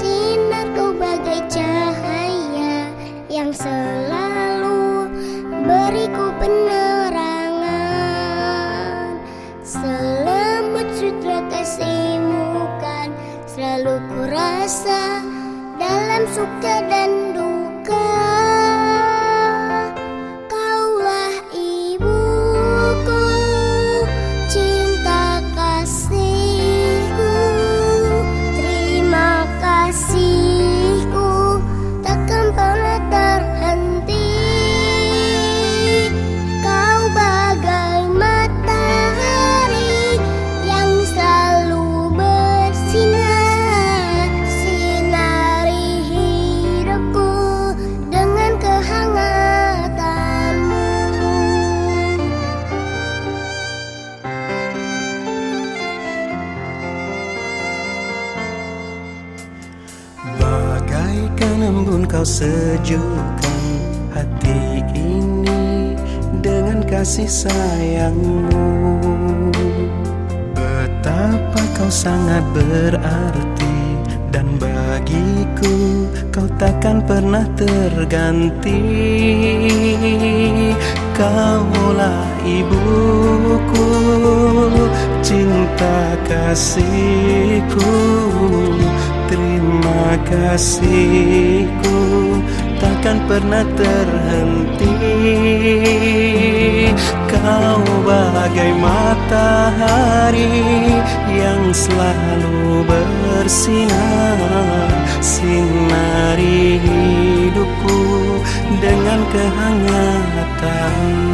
Sinar kau bagai cahaya yang selalu beriku penerangan. Selembut sutra kasihmu kan. Selalu kurasa dalam suka dan Bagaikan embun kau sejukkan hati ini dengan kasih sayangmu. Betapa kau sangat berarti dan bagiku kau takkan pernah terganti. Kaulah ibuku, cinta kasihku kasihku takkan pernah terhenti. Kau bagai matahari yang selalu bersinar Sinari hidupku dengan kehangatanmu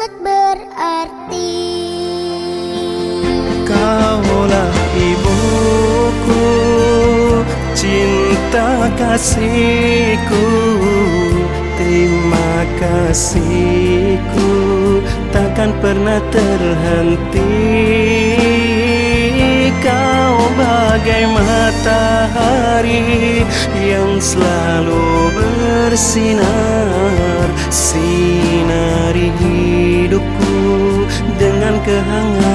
sangat berarti. Kaulah ibuku, cinta kasihku, terima kasihku, takkan pernah terhenti. Matahari yang selalu bersinar, sinari hidupku dengan kehangatan.